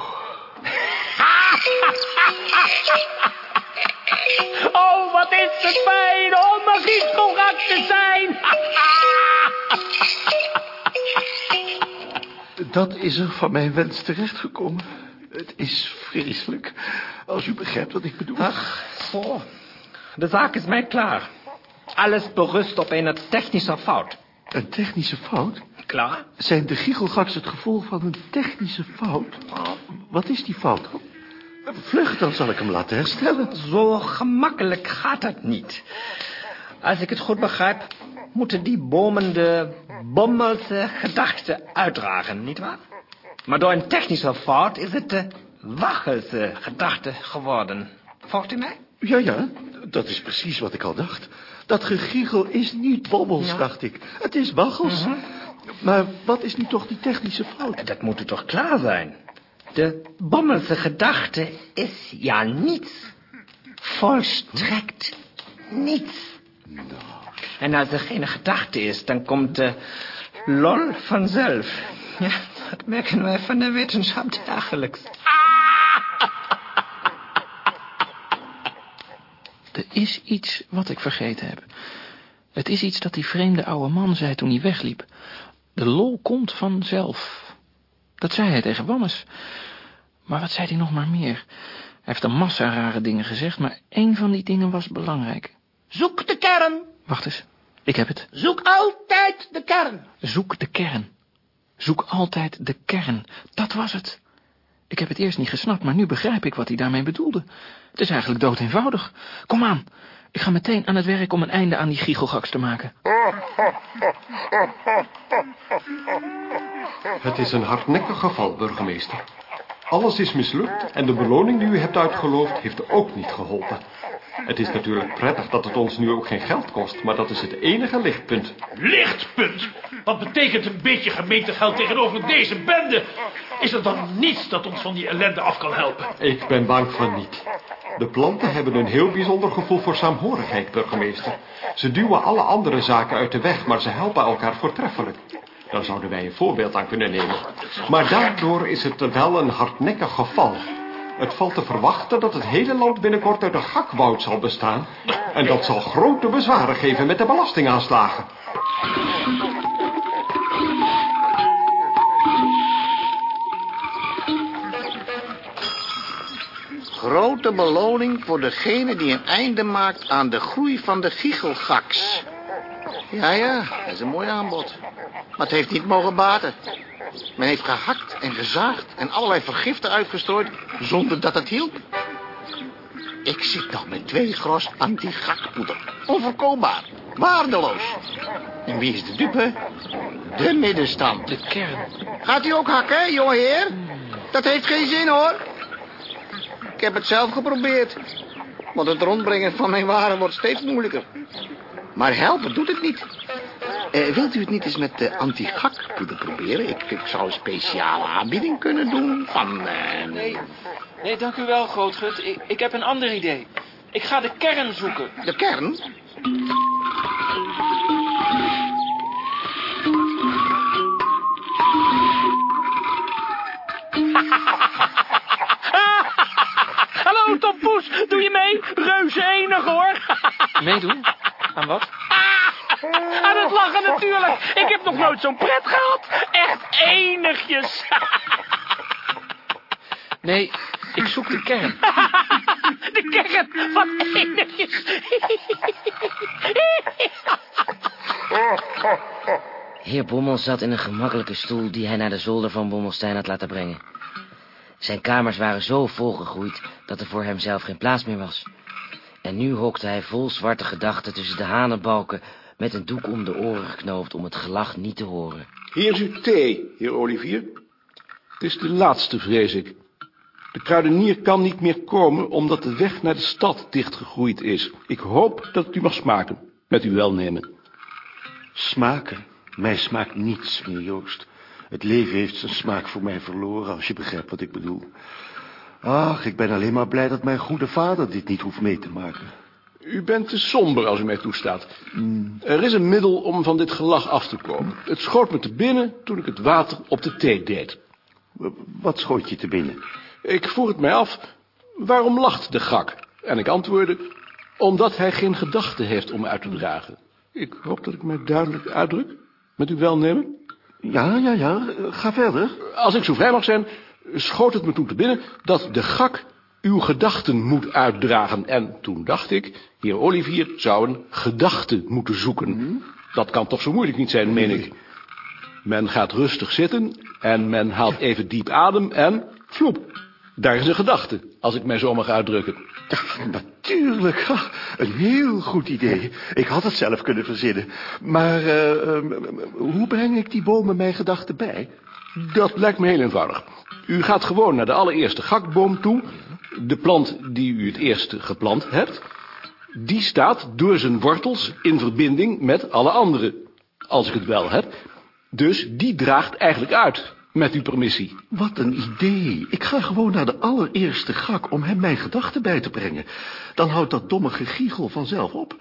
Oh, wat is het fijn om een gietselrak te zijn. Dat is er van mijn wens terechtgekomen. Het is vreselijk, als u begrijpt wat ik bedoel. Ach, zo. De zaak is mij klaar. Alles berust op een technische fout. Een technische fout? Klaar? Zijn de giechelgaks het gevolg van een technische fout? Wat is die fout? Vlug, dan zal ik hem laten herstellen. Zo gemakkelijk gaat het niet. Als ik het goed begrijp, moeten die bomen de bommelse gedachten uitdragen, nietwaar? Maar door een technische fout is het de wachelse gedachte geworden. Volgt u mij? Ja, ja, dat is precies wat ik al dacht. Dat gegiegel is niet bobbels, dacht ik. Het is waggels. Maar wat is nu toch die technische fout? Dat moet u toch klaar zijn? De bommelse gedachte is ja niets. Volstrekt niets. En als er geen gedachte is, dan komt de lol vanzelf. Ja, dat merken wij van de wetenschap dagelijks. Er is iets wat ik vergeten heb. Het is iets dat die vreemde oude man zei toen hij wegliep. De lol komt vanzelf. Dat zei hij tegen Wammes. Maar wat zei hij nog maar meer? Hij heeft een massa rare dingen gezegd, maar één van die dingen was belangrijk. Zoek de kern. Wacht eens, ik heb het. Zoek altijd de kern. Zoek de kern. Zoek altijd de kern. Dat was het. Ik heb het eerst niet gesnapt, maar nu begrijp ik wat hij daarmee bedoelde. Het is eigenlijk dood eenvoudig. Kom aan, ik ga meteen aan het werk om een einde aan die giechelgaks te maken. Het is een hardnekkig geval, burgemeester. Alles is mislukt en de beloning die u hebt uitgeloofd heeft ook niet geholpen. Het is natuurlijk prettig dat het ons nu ook geen geld kost, maar dat is het enige lichtpunt. Lichtpunt? Wat betekent een beetje gemeentegeld tegenover deze bende? Is er dan niets dat ons van die ellende af kan helpen? Ik ben bang van niet. De planten hebben een heel bijzonder gevoel voor saamhorigheid, burgemeester. Ze duwen alle andere zaken uit de weg, maar ze helpen elkaar voortreffelijk. Daar zouden wij een voorbeeld aan kunnen nemen. Maar daardoor is het wel een hardnekkig geval. Het valt te verwachten dat het hele land binnenkort uit een gakwoud zal bestaan. En dat zal grote bezwaren geven met de belastingaanslagen. Grote beloning voor degene die een einde maakt aan de groei van de giechelgaks. Ja, ja, dat is een mooi aanbod. Maar het heeft niet mogen baten. Men heeft gehakt en gezaagd en allerlei vergiften uitgestrooid zonder dat het hielp. Ik zit nog met twee gros anti-gakpoeder. Onverkoopbaar. Waardeloos. En wie is de dupe? De middenstand. De kern. Gaat u ook hakken, jongeheer? Dat heeft geen zin, hoor. Ik heb het zelf geprobeerd. Want het rondbrengen van mijn waren wordt steeds moeilijker. Maar helpen doet het niet. Eh, wilt u het niet eens met de anti-gakpoeder proberen? Ik, ik zou een speciale aanbieding kunnen doen van... eh, Nee, nee, dank u wel, Grootgut. Ik, ik heb een ander idee. Ik ga de kern zoeken. De kern? Hallo, Tom Poes. Doe je mee? Reuze enig, hoor. Meedoen? Aan wat? Aan het lachen natuurlijk. Ik heb nog nooit zo'n pret gehad. Echt enigjes. Nee, ik zoek de kern. De kern. Wat enigjes. Heer Bommel zat in een gemakkelijke stoel die hij naar de zolder van Bommelstein had laten brengen. Zijn kamers waren zo volgegroeid dat er voor hemzelf geen plaats meer was. En nu hokte hij vol zwarte gedachten tussen de hanenbalken met een doek om de oren geknoopt om het gelach niet te horen. Hier is uw thee, heer Olivier. Het is de laatste, vrees ik. De kruidenier kan niet meer komen omdat de weg naar de stad dichtgegroeid is. Ik hoop dat het u mag smaken, met uw welnemen. Smaken? Mij smaakt niets meer, Joost. Het leven heeft zijn smaak voor mij verloren, als je begrijpt wat ik bedoel. Ach, ik ben alleen maar blij dat mijn goede vader dit niet hoeft mee te maken. U bent te somber als u mij toestaat. Er is een middel om van dit gelach af te komen. Het schoot me te binnen toen ik het water op de thee deed. Wat schoot je te binnen? Ik vroeg het mij af, waarom lacht de gak? En ik antwoordde, omdat hij geen gedachten heeft om uit te dragen. Ik hoop dat ik mij duidelijk uitdruk, met uw welnemen. Ja, ja, ja, ga verder. Als ik zo vrij mag zijn, schoot het me toen te binnen dat de gak uw gedachten moet uitdragen. En toen dacht ik, heer Olivier zou een gedachte moeten zoeken. Dat kan toch zo moeilijk niet zijn, meen ik. Men gaat rustig zitten en men haalt even diep adem en vloep. Daar is een gedachte, als ik mij zo mag uitdrukken. Natuurlijk, een heel goed idee. Ik had het zelf kunnen verzinnen. Maar eh, eh, hoe breng ik die bomen mijn gedachten bij? Dat lijkt me heel eenvoudig. U gaat gewoon naar de allereerste gakboom toe. De plant die u het eerste geplant hebt. Die staat door zijn wortels in verbinding met alle andere. Als ik het wel heb. Dus die draagt eigenlijk uit. Met uw permissie. Wat een idee. Ik ga gewoon naar de allereerste gak om hem mijn gedachten bij te brengen. Dan houdt dat domme gegiegel vanzelf op.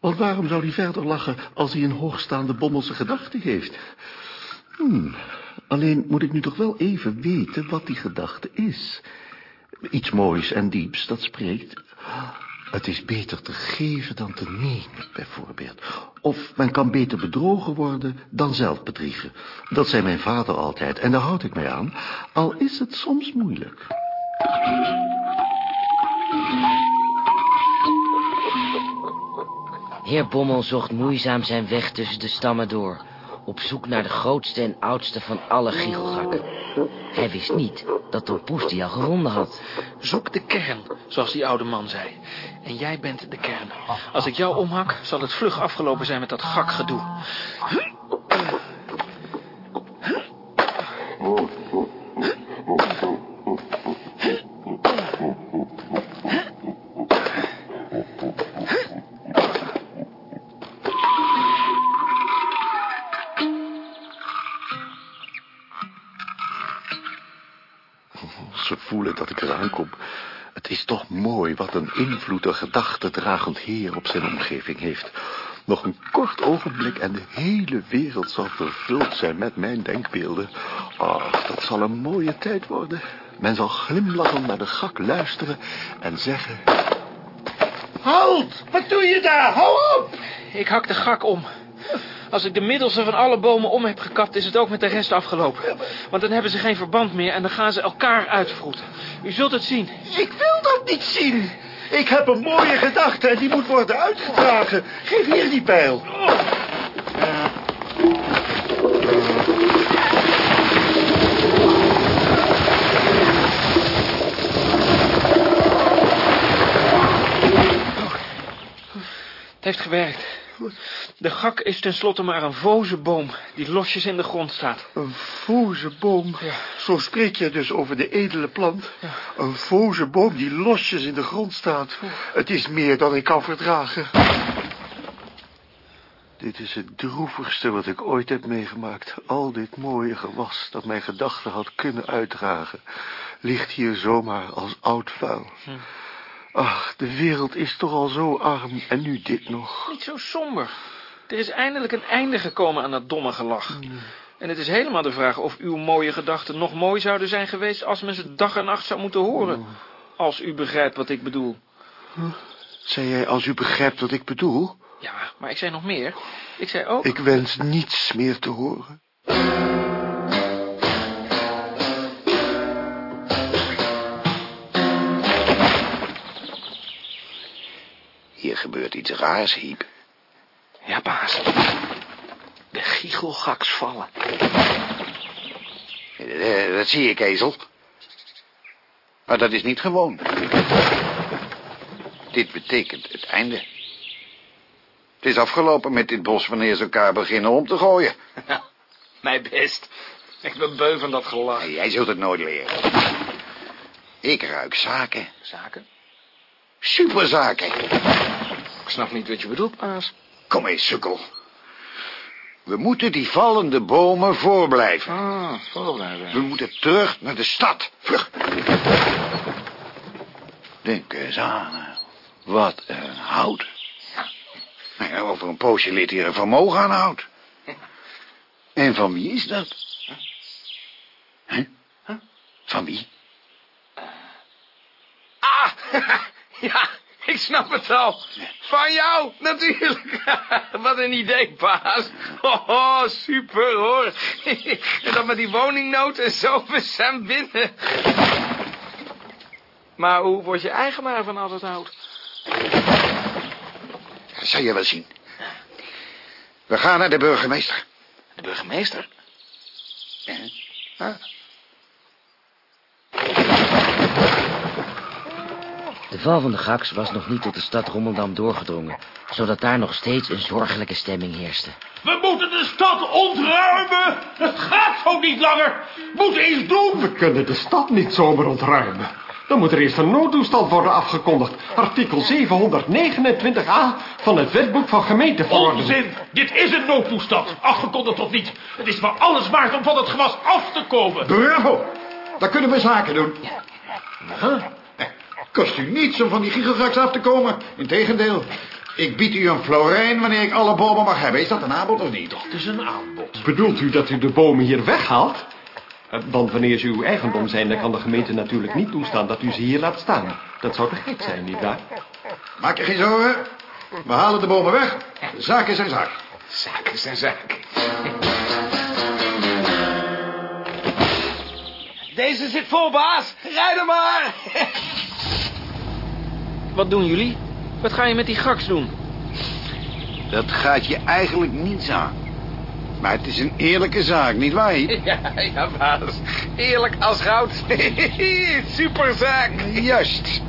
Want waarom zou hij verder lachen als hij een hoogstaande bommelse gedachte heeft? Hmm, alleen moet ik nu toch wel even weten wat die gedachte is. Iets moois en dieps, dat spreekt. Het is beter te geven dan te nemen, bijvoorbeeld. Of men kan beter bedrogen worden dan zelf bedriegen. Dat zei mijn vader altijd, en daar houd ik mij aan, al is het soms moeilijk. Heer Bommel zocht moeizaam zijn weg tussen de stammen door, op zoek naar de grootste en oudste van alle giechelgakken. Hij wist niet dat Tompoes die al gevonden had. Zoek de kern, zoals die oude man zei. En jij bent de kern. Als ik jou omhak, zal het vlug afgelopen zijn met dat gakgedoe. Wat een invloed een gedachtedragend heer op zijn omgeving heeft. Nog een kort ogenblik en de hele wereld zal vervuld zijn met mijn denkbeelden. Ach, dat zal een mooie tijd worden. Men zal glimlachend naar de gak luisteren en zeggen... Halt! Wat doe je daar? Hou op! Ik hak de gak om. Als ik de middelste van alle bomen om heb gekapt, is het ook met de rest afgelopen. Want dan hebben ze geen verband meer en dan gaan ze elkaar uitvroeten. U zult het zien. Ik wil dat niet zien. Ik heb een mooie gedachte en die moet worden uitgedragen. Geef hier die pijl. Het heeft gewerkt. De gak is tenslotte maar een vozeboom die losjes in de grond staat. Een vozeboom. Zo spreek je dus over de edele plant. Een vozeboom die losjes in de grond staat. Het is meer dan ik kan verdragen. Dit is het droevigste wat ik ooit heb meegemaakt. Al dit mooie gewas dat mijn gedachten had kunnen uitdragen... ligt hier zomaar als oud vuil. Ach, de wereld is toch al zo arm en nu dit nog. Niet zo somber. Er is eindelijk een einde gekomen aan dat domme gelach. En het is helemaal de vraag of uw mooie gedachten nog mooi zouden zijn geweest... als men ze dag en nacht zou moeten horen. Als u begrijpt wat ik bedoel. Zei jij als u begrijpt wat ik bedoel? Ja, maar ik zei nog meer. Ik zei ook... Ik wens niets meer te horen. Hier gebeurt iets raars, Hiep. Ja, baas. De giechelgaks vallen. Eh, Dat zie ik, ezel. Maar dat is niet gewoon. Dit betekent het einde. Het is afgelopen met dit bos wanneer ze elkaar beginnen om te gooien. Mij best. Ik ben beu van dat gelach. Jij zult het nooit leren. Ik ruik zaken. Zaken? Superzaken. Ik snap niet wat je bedoelt, baas. Kom eens, sukkel. We moeten die vallende bomen voorblijven. Ah, voorblijven. We moeten terug naar de stad. Vlug. Denk eens aan. Wat een hout. Nou ja, over een poosje ligt hier een vermogen aan hout. En van wie is dat? Hè? Van wie? Ah, ja, ik snap het al. Van jou, natuurlijk. Wat een idee, baas. Oh, super, hoor. En dan met die woningnood en zo, we zijn binnen. Maar hoe word je eigenaar van al dat hout? Dat zal je wel zien. We gaan naar de burgemeester. De burgemeester? Ja. De val van de Gaks was nog niet tot de stad Rommeldam doorgedrongen, zodat daar nog steeds een zorgelijke stemming heerste. We moeten de stad ontruimen. Het gaat zo niet langer. Moet iets doen. We kunnen de stad niet zomaar ontruimen. Dan moet er eerst een noodtoestand worden afgekondigd. Artikel 729a van het wetboek van gemeenteverordening. Onzin. Dit is een noodtoestand. Afgekondigd of niet. Het is maar alles waard om van het gewas af te komen. Bravo! Dan kunnen we zaken doen. Huh? Kost u niets om van die gigelgaks af te komen. Integendeel, ik bied u een florijn wanneer ik alle bomen mag hebben. Is dat een aanbod of niet? Het is een aanbod. Bedoelt u dat u de bomen hier weghaalt? Eh, Want wanneer ze uw eigendom zijn, dan kan de gemeente natuurlijk niet toestaan dat u ze hier laat staan. Dat zou te gek zijn, nietwaar? Maak je geen zorgen. We halen de bomen weg. Zaak is een zaak. Zaken zijn zaken. Deze zit vol, baas. Rijden maar. Wat doen jullie? Wat ga je met die gaks doen? Dat gaat je eigenlijk niets aan. Maar het is een eerlijke zaak, nietwaar? Ja, ja, baas. Eerlijk als goud. Superzaak. Juist.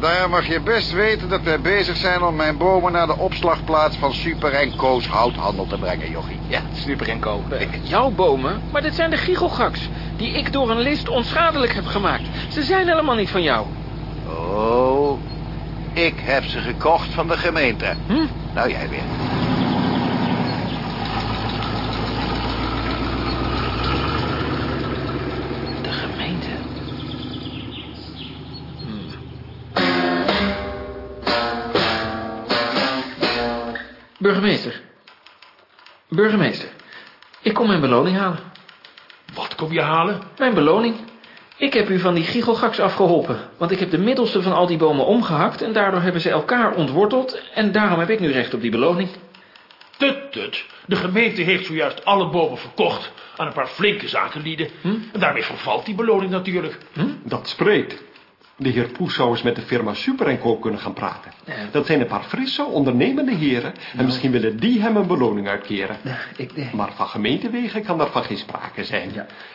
Daar mag je best weten dat wij bezig zijn om mijn bomen naar de opslagplaats van Super Koos houthandel te brengen, jochie. Ja, super ko. Jouw bomen? Maar dit zijn de giechelgaks. Die ik door een list onschadelijk heb gemaakt. Ze zijn helemaal niet van jou. Oh, ik heb ze gekocht van de gemeente. Hm? Nou, jij weer. De gemeente. Burgemeester. Burgemeester. Ik kom mijn beloning halen. Wat kom je halen? Mijn beloning. Ik heb u van die giechelgaks afgeholpen. Want ik heb de middelste van al die bomen omgehakt... en daardoor hebben ze elkaar ontworteld... en daarom heb ik nu recht op die beloning. Tut, tut. De gemeente heeft zojuist alle bomen verkocht aan een paar flinke zakenlieden. En daarmee vervalt die beloning natuurlijk. Dat spreekt. De heer Poes zou eens met de firma Super Co kunnen gaan praten. Dat zijn een paar frisse, ondernemende heren... en misschien willen die hem een beloning uitkeren. Ik, Maar van gemeentewegen kan daarvan geen sprake zijn.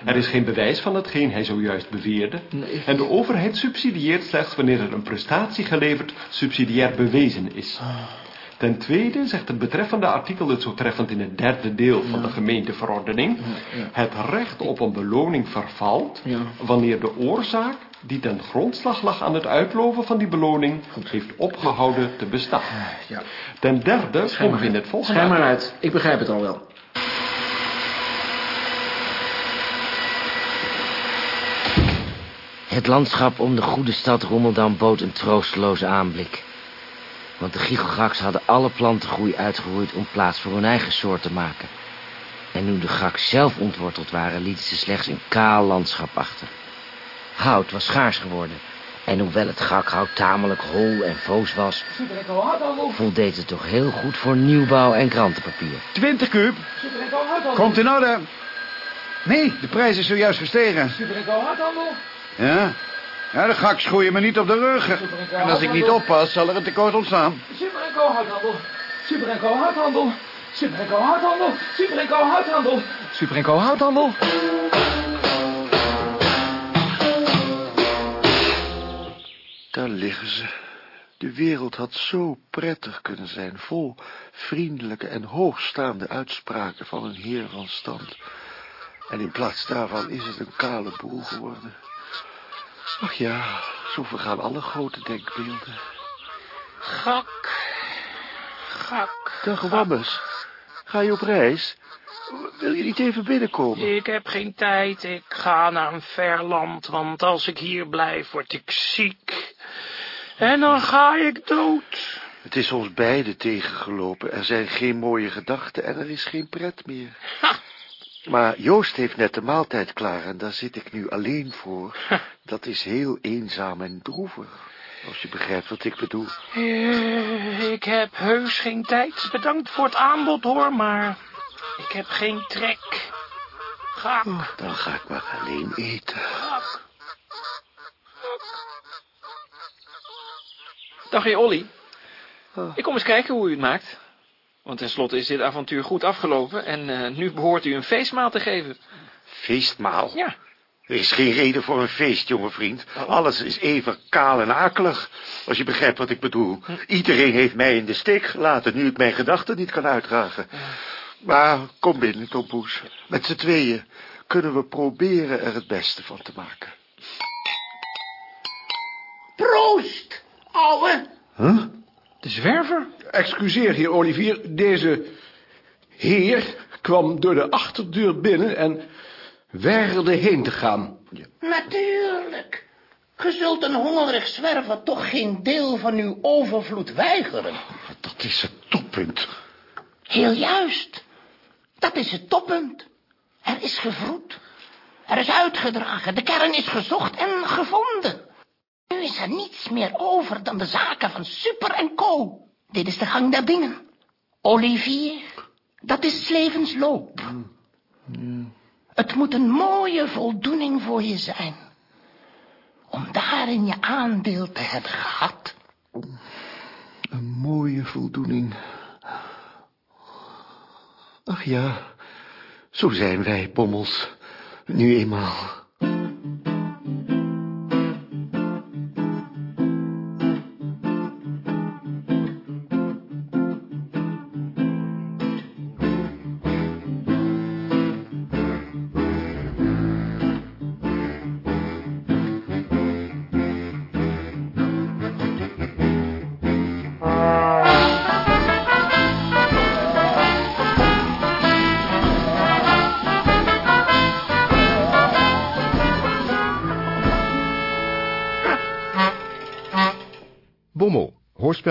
Er is geen bewijs van hetgeen hij zojuist beweerde. En de overheid subsidieert slechts wanneer er een prestatie geleverd subsidiair bewezen is. Ten tweede zegt het betreffende artikel het zo treffend in het derde deel van de gemeenteverordening. Het recht op een beloning vervalt wanneer de oorzaak die ten grondslag lag aan het uitloven van die beloning heeft opgehouden te bestaan. Ten derde komen we in het volgende Schijn maar uit. Ik begrijp het al wel. Het landschap om de goede stad Rommeldam bood een troosteloze aanblik. Want de giechelgaks hadden alle plantengroei uitgeroeid om plaats voor hun eigen soort te maken. En nu de gaks zelf ontworteld waren, lieten ze slechts een kaal landschap achter. Hout was schaars geworden. En hoewel het gakhout tamelijk hol en voos was, voldeed het toch heel goed voor nieuwbouw en krantenpapier. 20 kuub. Komt in orde. Nee, de prijs is zojuist gestegen. Ja? Ja, de gaks groeien me niet op de rug. En als ik niet oppas, zal er een tekort ontstaan. Super en Co houthandel. Super en Co houthandel. Super en Co houthandel. Super en Co houthandel. Super en Co houthandel. Daar liggen ze. De wereld had zo prettig kunnen zijn, vol vriendelijke en hoogstaande uitspraken van een heer van stand. En in plaats daarvan is het een kale boel geworden. Ach ja, zo vergaan alle grote denkbeelden. Gak. Gak. Dag, Wammes. Ga je op reis? Wil je niet even binnenkomen? Ik heb geen tijd. Ik ga naar een ver land, want als ik hier blijf, word ik ziek. En dan ga ik dood. Het is ons beiden tegengelopen. Er zijn geen mooie gedachten en er is geen pret meer. Maar Joost heeft net de maaltijd klaar en daar zit ik nu alleen voor. Dat is heel eenzaam en droevig. Als je begrijpt wat ik bedoel. Eh, Ik heb heus geen tijd. Bedankt voor het aanbod, hoor, maar ik heb geen trek. Gak. Dan ga ik maar alleen eten. Dag, heer Olly. Ik kom eens kijken hoe u het maakt. Want tenslotte is dit avontuur goed afgelopen en eh, nu behoort u een feestmaal te geven. Feestmaal? Ja. Er is geen reden voor een feest, jonge vriend. Alles is even kaal en akelig. Als je begrijpt wat ik bedoel. Iedereen heeft mij in de steek gelaten, nu ik mijn gedachten niet kan uitdragen. Maar kom binnen, Tompoes. Met z'n tweeën kunnen we proberen er het beste van te maken. Proost, ouwe. Huh? De zwerver? Excuseer, heer Olivier, deze heer kwam door de achterdeur binnen en weigerde heen te gaan. Natuurlijk. Ge zult een hongerig zwerver toch geen deel van uw overvloed weigeren. Dat is het toppunt. Heel juist. Dat is het toppunt. Er is gevroed. Er is uitgedragen. De kern is gezocht en gevonden. Nu is er niets meer over dan de zaken van Super en Co. Dit is de gang der dingen. Olivier, dat is levensloop. Het moet een mooie voldoening voor je zijn. Om daarin je aandeel te hebben gehad. Een mooie voldoening. Ach ja, zo zijn wij, pommels. Nu eenmaal.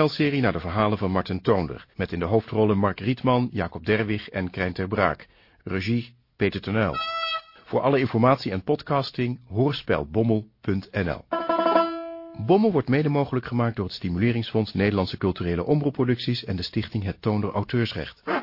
Hoorspelserie naar de verhalen van Martin Toonder, met in de hoofdrollen Mark Rietman, Jacob Derwig en Krijn ter Braak. Regie Peter Tonel. Voor alle informatie en podcasting hoorspelbommel.nl Bommel wordt mede mogelijk gemaakt door het Stimuleringsfonds Nederlandse Culturele Omroepproducties en de stichting Het Toonder Auteursrecht.